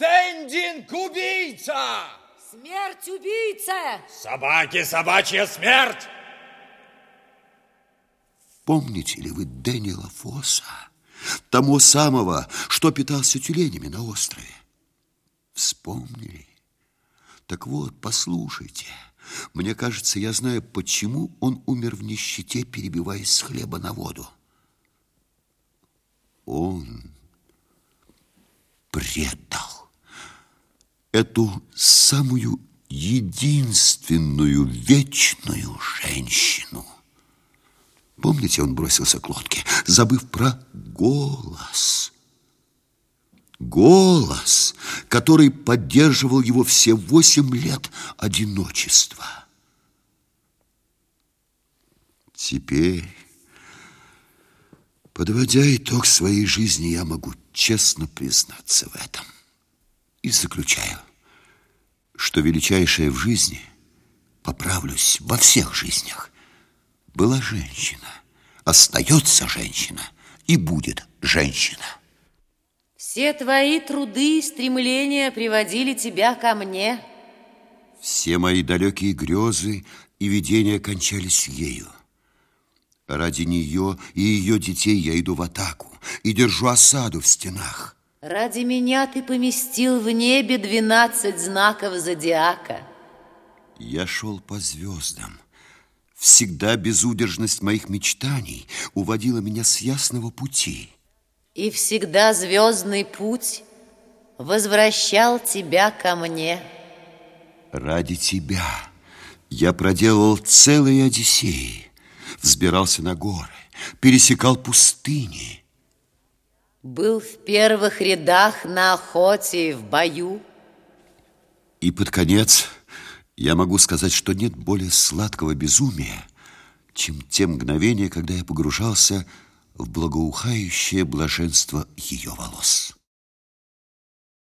Стендинг убийца! Смерть убийца! Собаки, собачья смерть! Помните ли вы Дэниела Фосса, того самого, что питался тюленями на острове? Вспомнили? Так вот, послушайте. Мне кажется, я знаю, почему он умер в нищете, перебиваясь с хлеба на воду. Он предал эту самую единственную вечную женщину. Помните, он бросился к лодке, забыв про голос. Голос, который поддерживал его все восемь лет одиночества. Теперь, подводя итог своей жизни, я могу честно признаться в этом. И заключаю, что величайшее в жизни, поправлюсь во всех жизнях, была женщина, остается женщина и будет женщина. Все твои труды и стремления приводили тебя ко мне. Все мои далекие грезы и видения кончались ею. Ради нее и ее детей я иду в атаку и держу осаду в стенах. Ради меня ты поместил в небе двенадцать знаков зодиака. Я шел по звездам. Всегда безудержность моих мечтаний уводила меня с ясного пути. И всегда звездный путь возвращал тебя ко мне. Ради тебя я проделал целые Одиссеи, взбирался на горы, пересекал пустыни. Был в первых рядах на охоте и в бою. И под конец я могу сказать, что нет более сладкого безумия, чем те мгновения, когда я погружался в благоухающее блаженство ее волос.